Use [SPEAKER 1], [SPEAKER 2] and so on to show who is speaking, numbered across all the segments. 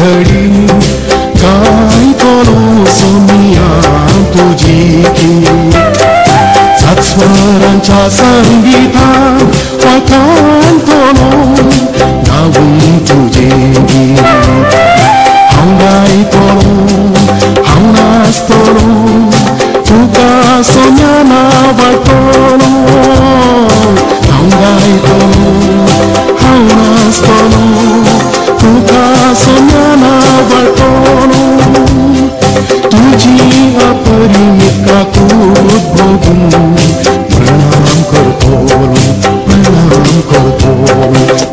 [SPEAKER 1] घडी काय करू सोनिया तुजी की सासवारांच्या संगीतान वकांतलो गावूं तुजे गीत हांव गायतलो हांव नाचतलो तुका सोन्या नावाक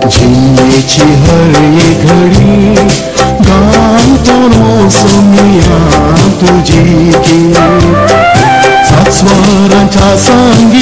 [SPEAKER 1] तुजिची हळी घडी गांवच्या सोमया तुजी की। सारच्या सांग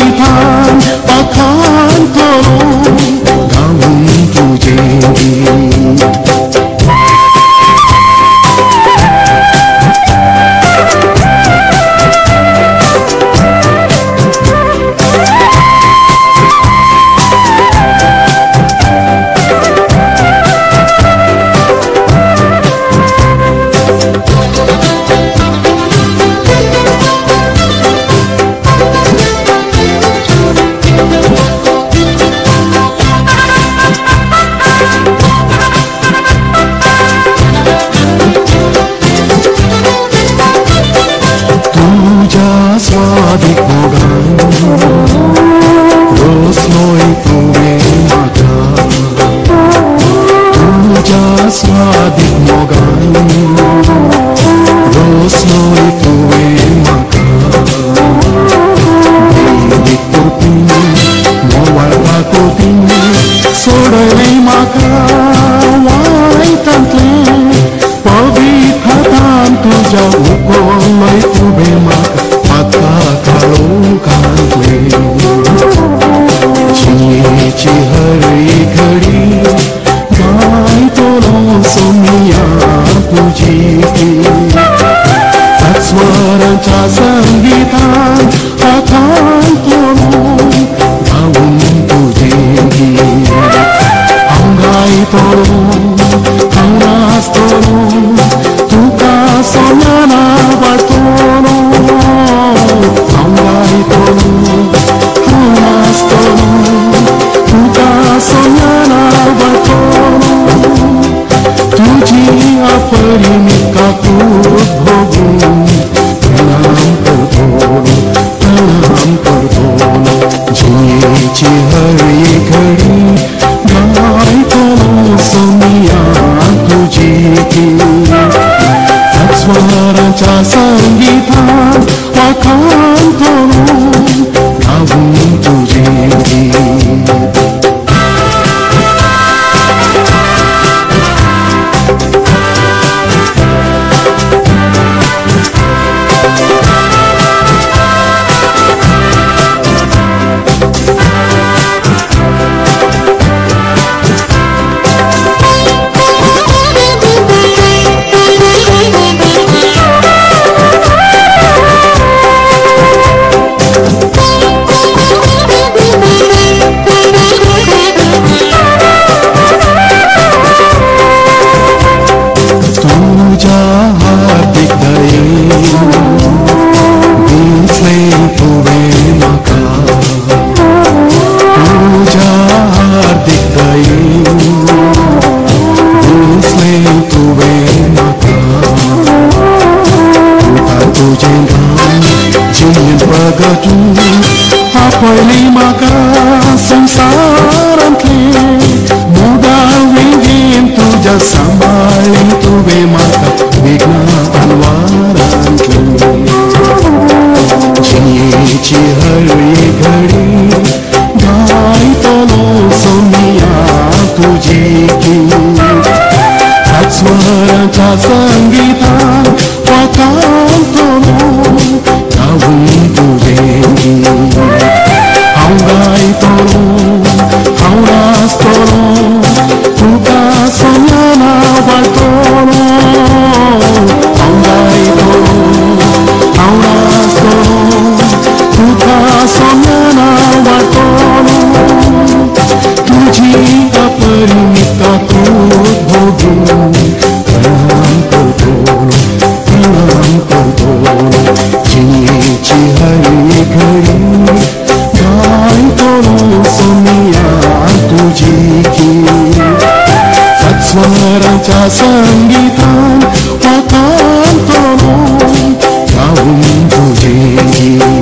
[SPEAKER 1] पग आपयली म्हाका संवसारांतली मुदार वेगीन तुज्या सांबाळी तुवें म्हाका विघ्न अनवारांतली जियेची हळी घडी गायतलो सोनिया तुजी गीत स्वराच्या वनराच्या संगीतान पाताल तो गाऊन तुझे गीत